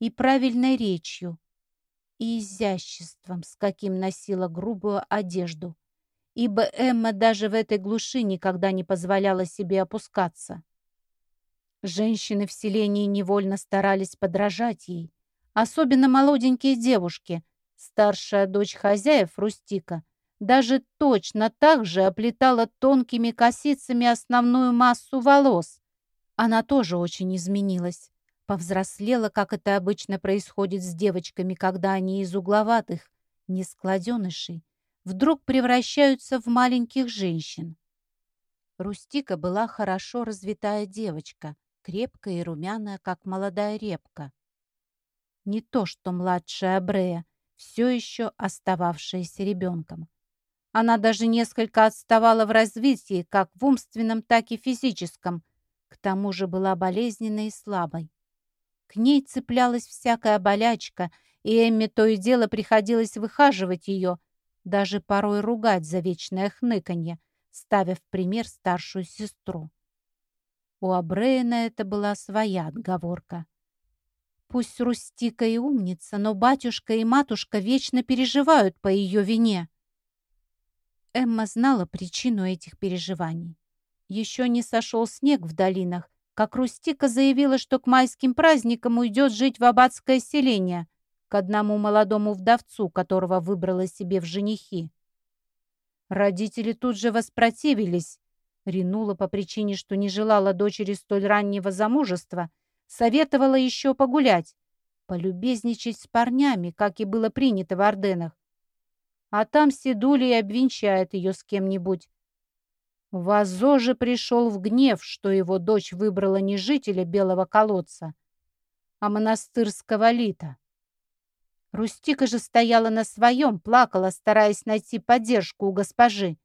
и правильной речью, и изяществом, с каким носила грубую одежду, ибо Эмма даже в этой глуши никогда не позволяла себе опускаться. Женщины в селении невольно старались подражать ей, особенно молоденькие девушки, старшая дочь хозяев Рустика, даже точно так же оплетала тонкими косицами основную массу волос. Она тоже очень изменилась. Повзрослела, как это обычно происходит с девочками, когда они из угловатых, нескладенышей, вдруг превращаются в маленьких женщин. Рустика была хорошо развитая девочка, крепкая и румяная, как молодая репка. Не то, что младшая Брея, все еще остававшаяся ребенком. Она даже несколько отставала в развитии, как в умственном, так и физическом, к тому же была болезненной и слабой. К ней цеплялась всякая болячка, и Эмме то и дело приходилось выхаживать ее, даже порой ругать за вечное хныканье, ставя в пример старшую сестру. У Абрейна это была своя отговорка. Пусть Рустика и умница, но батюшка и матушка вечно переживают по ее вине. Эмма знала причину этих переживаний. Еще не сошел снег в долинах, как Рустика заявила, что к майским праздникам уйдет жить в аббатское селение, к одному молодому вдовцу, которого выбрала себе в женихи. Родители тут же воспротивились. Ринула по причине, что не желала дочери столь раннего замужества, советовала еще погулять, полюбезничать с парнями, как и было принято в Орденах. А там Седули и обвенчает ее с кем-нибудь, Вазо же пришел в гнев, что его дочь выбрала не жителя Белого колодца, а монастырского лита. Рустика же стояла на своем, плакала, стараясь найти поддержку у госпожи.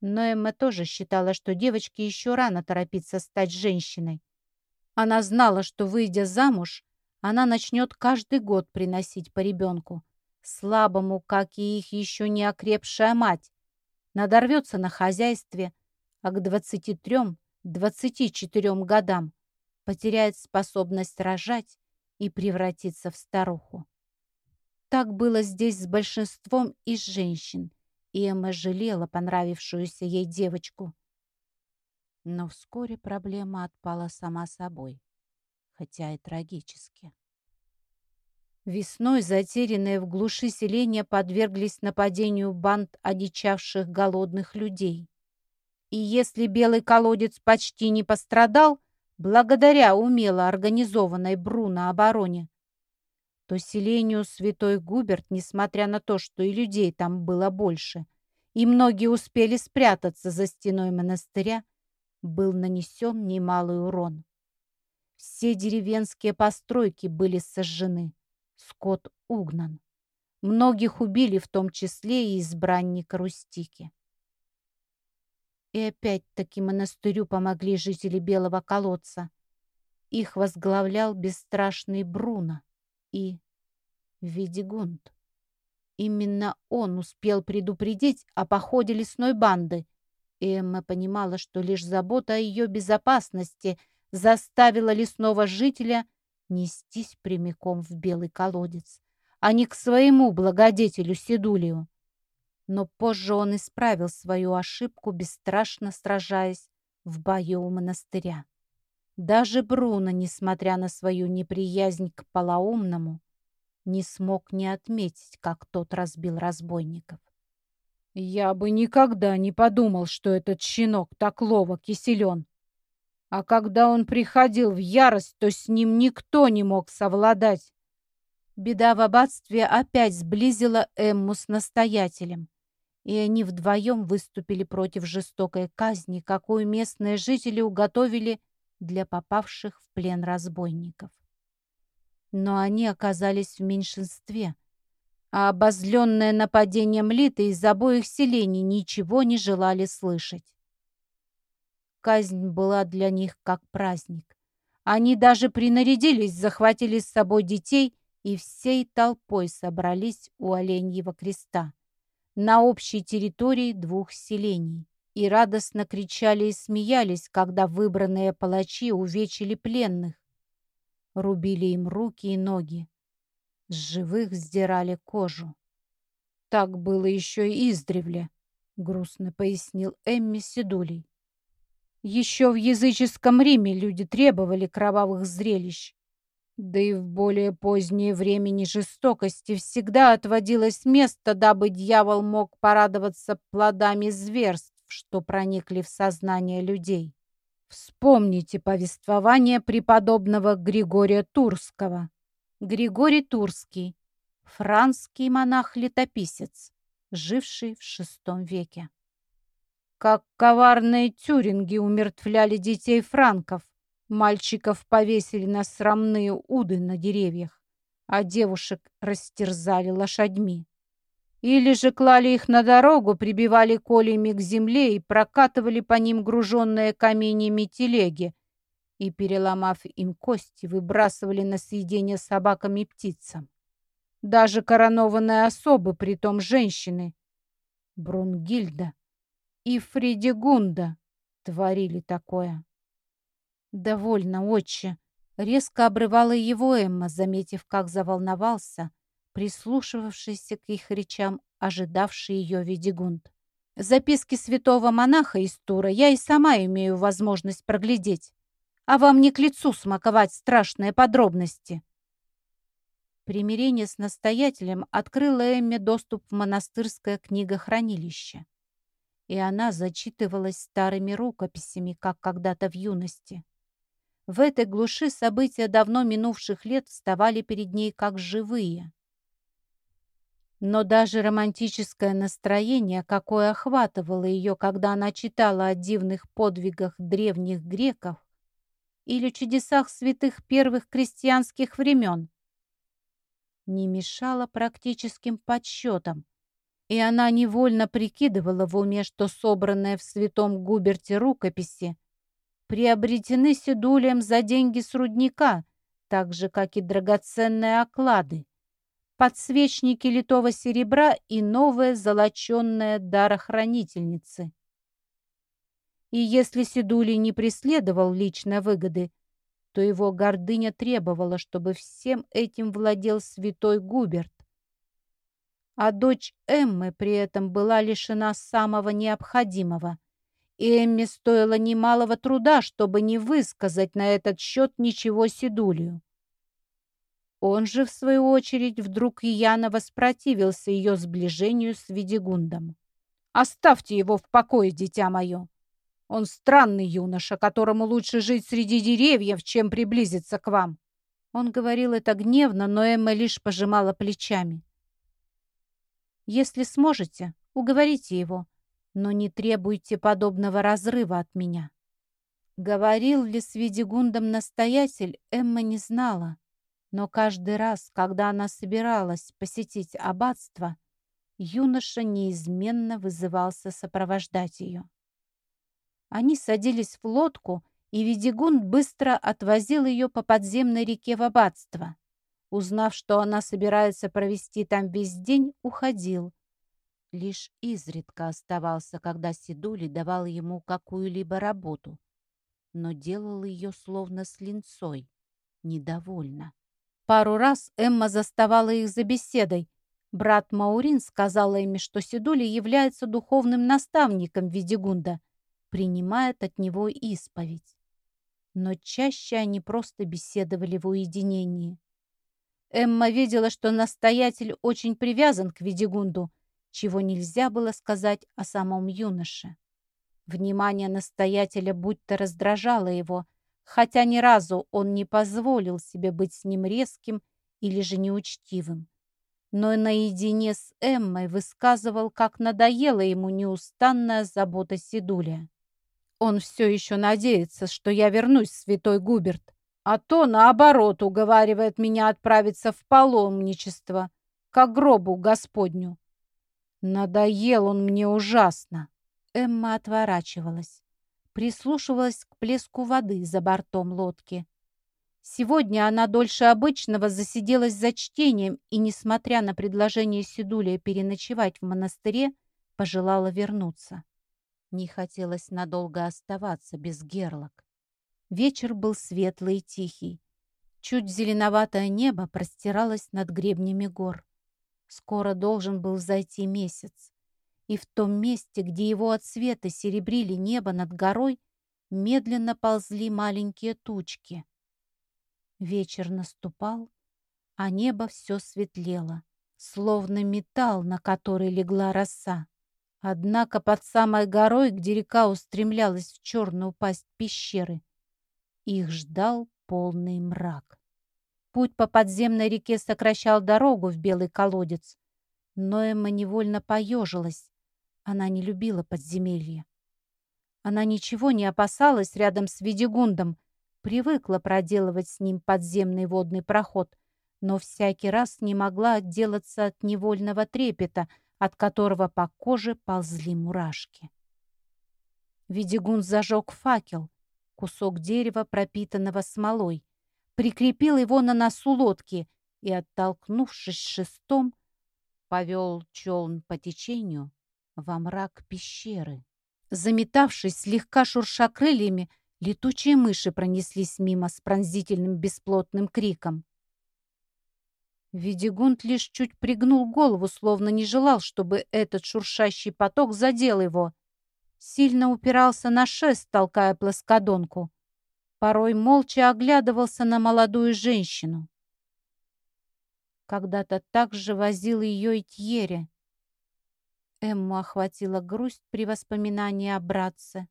Но Эмма тоже считала, что девочке еще рано торопиться стать женщиной. Она знала, что, выйдя замуж, она начнет каждый год приносить по ребенку, слабому, как и их еще не окрепшая мать, надорвется на хозяйстве, а к 23-24 годам потеряет способность рожать и превратиться в старуху. Так было здесь с большинством из женщин, и Эмма жалела понравившуюся ей девочку. Но вскоре проблема отпала сама собой, хотя и трагически. Весной затерянные в глуши селения подверглись нападению банд одичавших голодных людей. И если белый колодец почти не пострадал, благодаря умело организованной Бруно обороне, то селению Святой Губерт, несмотря на то, что и людей там было больше, и многие успели спрятаться за стеной монастыря, был нанесен немалый урон. Все деревенские постройки были сожжены, скот угнан. Многих убили, в том числе и избранника Рустики. И опять-таки монастырю помогли жители Белого колодца. Их возглавлял бесстрашный Бруно и Видигунд. Именно он успел предупредить о походе лесной банды, и Эмма понимала, что лишь забота о ее безопасности заставила лесного жителя нестись прямиком в белый колодец, а не к своему благодетелю Седулию. Но позже он исправил свою ошибку, бесстрашно сражаясь в бою у монастыря. Даже Бруно, несмотря на свою неприязнь к полоумному, не смог не отметить, как тот разбил разбойников. «Я бы никогда не подумал, что этот щенок так ловок и силен. А когда он приходил в ярость, то с ним никто не мог совладать». Беда в аббатстве опять сблизила Эмму с настоятелем, и они вдвоем выступили против жестокой казни, какую местные жители уготовили для попавших в плен разбойников но они оказались в меньшинстве. А обозленное нападением Литы из обоих селений ничего не желали слышать. Казнь была для них как праздник. Они даже принарядились, захватили с собой детей и всей толпой собрались у Оленьего креста на общей территории двух селений и радостно кричали и смеялись, когда выбранные палачи увечили пленных, рубили им руки и ноги. С живых сдирали кожу. Так было еще и издревле, грустно пояснил Эмми Седулей. Еще в языческом Риме люди требовали кровавых зрелищ. Да и в более позднее времени жестокости всегда отводилось место, дабы дьявол мог порадоваться плодами зверств, что проникли в сознание людей. Вспомните повествование преподобного Григория Турского. Григорий Турский, франский монах-летописец, живший в VI веке. Как коварные тюринги умертвляли детей франков, мальчиков повесили на срамные уды на деревьях, а девушек растерзали лошадьми. Или же клали их на дорогу, прибивали колями к земле и прокатывали по ним груженные каменьями телеги, и, переломав им кости, выбрасывали на съедение собакам и птицам. Даже коронованные особы, притом женщины, Брунгильда и Фредигунда, творили такое. «Довольно, отче!» — резко обрывала его Эмма, заметив, как заволновался — прислушивавшийся к их речам, ожидавший ее Ведигунд. Записки святого монаха из Тура я и сама имею возможность проглядеть, а вам не к лицу смаковать страшные подробности. Примирение с настоятелем открыло Эмме доступ в монастырское книгохранилище, и она зачитывалась старыми рукописями, как когда-то в юности. В этой глуши события давно минувших лет вставали перед ней как живые. Но даже романтическое настроение, какое охватывало ее, когда она читала о дивных подвигах древних греков или чудесах святых первых крестьянских времен, не мешало практическим подсчетам, и она невольно прикидывала в уме, что собранные в святом Губерте рукописи приобретены седулем за деньги с рудника, так же, как и драгоценные оклады, подсвечники литого серебра и новые золоченные дарохранительницы. И если Седулий не преследовал личной выгоды, то его гордыня требовала, чтобы всем этим владел святой Губерт. А дочь Эммы при этом была лишена самого необходимого, и Эмме стоило немалого труда, чтобы не высказать на этот счет ничего Седулию. Он же, в свою очередь, вдруг Яна воспротивился ее сближению с Ведигундом. «Оставьте его в покое, дитя мое!» Он странный юноша, которому лучше жить среди деревьев, чем приблизиться к вам». Он говорил это гневно, но Эмма лишь пожимала плечами. «Если сможете, уговорите его, но не требуйте подобного разрыва от меня». Говорил ли с Видигундом настоятель, Эмма не знала. Но каждый раз, когда она собиралась посетить аббатство, юноша неизменно вызывался сопровождать ее. Они садились в лодку, и Ведигун быстро отвозил ее по подземной реке в аббатство. Узнав, что она собирается провести там весь день, уходил. Лишь изредка оставался, когда Сидули давал ему какую-либо работу, но делал ее словно с линцой, недовольно. Пару раз Эмма заставала их за беседой. Брат Маурин сказал Эмме, что Сидули является духовным наставником Ведигунда — принимает от него исповедь. Но чаще они просто беседовали в уединении. Эмма видела, что настоятель очень привязан к Ведигунду, чего нельзя было сказать о самом юноше. Внимание настоятеля будто раздражало его, хотя ни разу он не позволил себе быть с ним резким или же неучтивым. Но наедине с Эммой высказывал, как надоела ему неустанная забота Сидуля. Он все еще надеется, что я вернусь, святой Губерт, а то, наоборот, уговаривает меня отправиться в паломничество, к гробу Господню. Надоел он мне ужасно. Эмма отворачивалась, прислушивалась к плеску воды за бортом лодки. Сегодня она дольше обычного засиделась за чтением и, несмотря на предложение Сидулия переночевать в монастыре, пожелала вернуться. Не хотелось надолго оставаться без герлок. Вечер был светлый и тихий. Чуть зеленоватое небо простиралось над гребнями гор. Скоро должен был зайти месяц. И в том месте, где его отсветы серебрили небо над горой, медленно ползли маленькие тучки. Вечер наступал, а небо все светлело, словно металл, на который легла роса. Однако под самой горой, где река устремлялась в черную пасть пещеры, их ждал полный мрак. Путь по подземной реке сокращал дорогу в белый колодец, но Эмма невольно поежилась. Она не любила подземелья. Она ничего не опасалась рядом с Ведигундом, привыкла проделывать с ним подземный водный проход, но всякий раз не могла отделаться от невольного трепета — от которого по коже ползли мурашки. Видигун зажег факел, кусок дерева, пропитанного смолой, прикрепил его на носу лодки и, оттолкнувшись шестом, повел челн по течению во мрак пещеры. Заметавшись, слегка шурша крыльями, летучие мыши пронеслись мимо с пронзительным бесплотным криком. Видигунд лишь чуть пригнул голову, словно не желал, чтобы этот шуршащий поток задел его. Сильно упирался на шест, толкая плоскодонку. Порой молча оглядывался на молодую женщину. Когда-то так же возил ее и Тьере. Эмму охватила грусть при воспоминании о братце.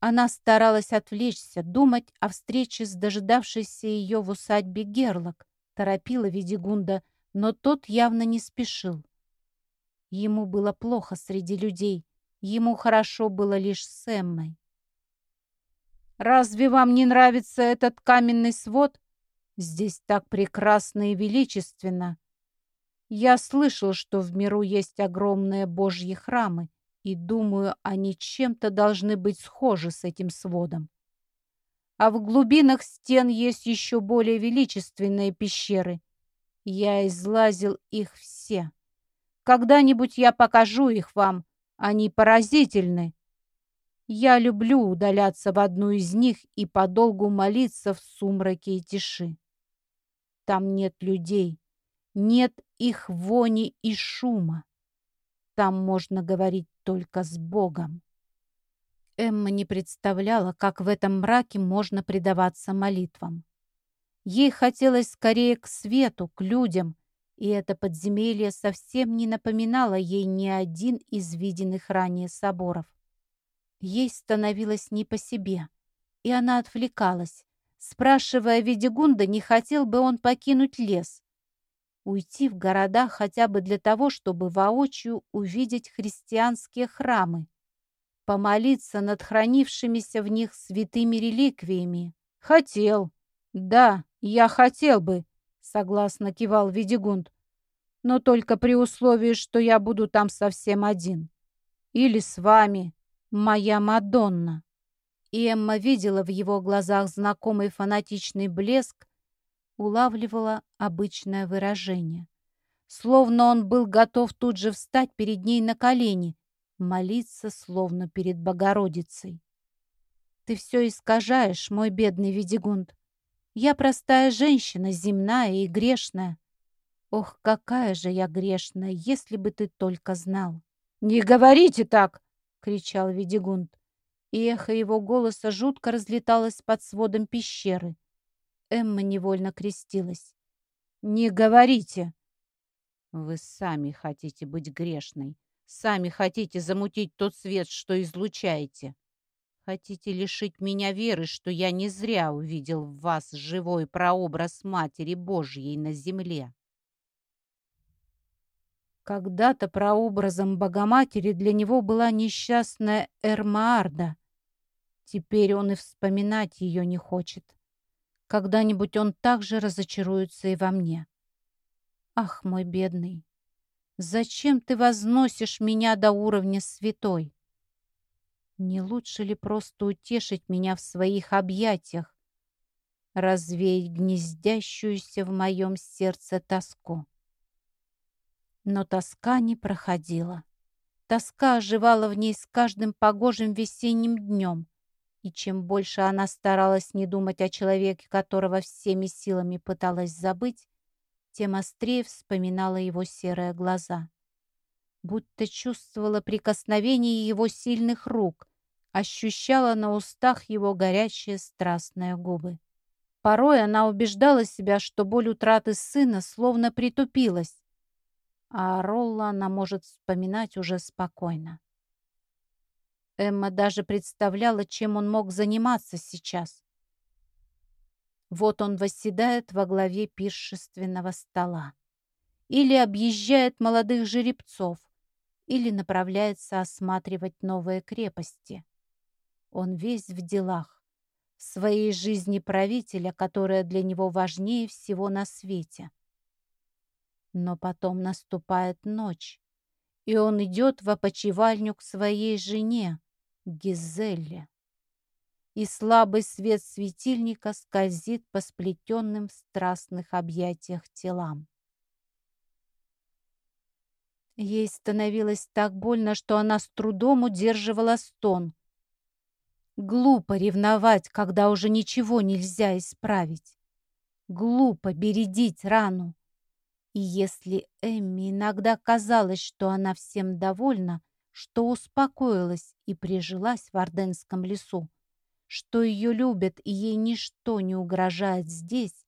Она старалась отвлечься, думать о встрече с дожидавшейся ее в усадьбе Герлок торопила Ведигунда, но тот явно не спешил. Ему было плохо среди людей, ему хорошо было лишь с Эммой. «Разве вам не нравится этот каменный свод? Здесь так прекрасно и величественно!» Я слышал, что в миру есть огромные божьи храмы, и думаю, они чем-то должны быть схожи с этим сводом. А в глубинах стен есть еще более величественные пещеры. Я излазил их все. Когда-нибудь я покажу их вам. Они поразительны. Я люблю удаляться в одну из них и подолгу молиться в сумраке и тиши. Там нет людей, нет их вони и шума. Там можно говорить только с Богом. Эмма не представляла, как в этом мраке можно предаваться молитвам. Ей хотелось скорее к свету, к людям, и это подземелье совсем не напоминало ей ни один из виденных ранее соборов. Ей становилось не по себе, и она отвлекалась, спрашивая Ведигунда, не хотел бы он покинуть лес, уйти в города хотя бы для того, чтобы воочию увидеть христианские храмы, помолиться над хранившимися в них святыми реликвиями. Хотел. Да, я хотел бы, согласно кивал Ведигунд. Но только при условии, что я буду там совсем один. Или с вами, моя Мадонна. И Эмма видела в его глазах знакомый фанатичный блеск, улавливала обычное выражение. Словно он был готов тут же встать перед ней на колени, молиться, словно перед Богородицей. «Ты все искажаешь, мой бедный Ведигунд. Я простая женщина, земная и грешная. Ох, какая же я грешная, если бы ты только знал!» «Не говорите так!» — кричал Ведигунд. И эхо его голоса жутко разлеталось под сводом пещеры. Эмма невольно крестилась. «Не говорите!» «Вы сами хотите быть грешной, сами хотите замутить тот свет, что излучаете. Хотите лишить меня веры, что я не зря увидел в вас живой прообраз Матери Божьей на земле». Когда-то прообразом Богоматери для него была несчастная Эрмаарда. Теперь он и вспоминать ее не хочет. Когда-нибудь он также разочаруется и во мне. Ах, мой бедный, зачем ты возносишь меня до уровня святой? Не лучше ли просто утешить меня в своих объятиях, развеять гнездящуюся в моем сердце тоску? Но тоска не проходила. Тоска оживала в ней с каждым погожим весенним днем. И чем больше она старалась не думать о человеке, которого всеми силами пыталась забыть, тем острее вспоминала его серые глаза. Будто чувствовала прикосновение его сильных рук, ощущала на устах его горячие страстные губы. Порой она убеждала себя, что боль утраты сына словно притупилась, а Ролла она может вспоминать уже спокойно. Эмма даже представляла, чем он мог заниматься сейчас. Вот он восседает во главе пиршественного стола. Или объезжает молодых жеребцов, или направляется осматривать новые крепости. Он весь в делах, в своей жизни правителя, которая для него важнее всего на свете. Но потом наступает ночь, и он идет в опочивальню к своей жене, Гизелле. И слабый свет светильника скользит по сплетенным в страстных объятиях телам. Ей становилось так больно, что она с трудом удерживала стон. Глупо ревновать, когда уже ничего нельзя исправить. Глупо бередить рану. И если Эмми иногда казалось, что она всем довольна, что успокоилась и прижилась в Орденском лесу, что ее любят и ей ничто не угрожает здесь,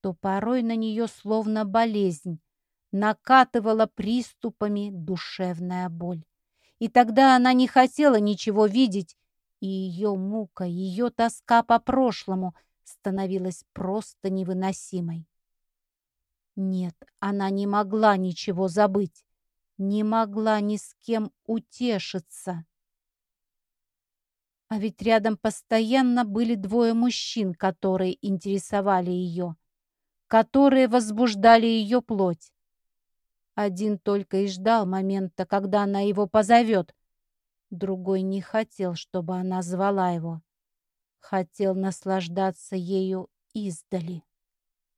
то порой на нее словно болезнь накатывала приступами душевная боль. И тогда она не хотела ничего видеть, и ее мука, ее тоска по прошлому становилась просто невыносимой. Нет, она не могла ничего забыть, не могла ни с кем утешиться. А ведь рядом постоянно были двое мужчин, которые интересовали ее, которые возбуждали ее плоть. Один только и ждал момента, когда она его позовет. Другой не хотел, чтобы она звала его. Хотел наслаждаться ею издали.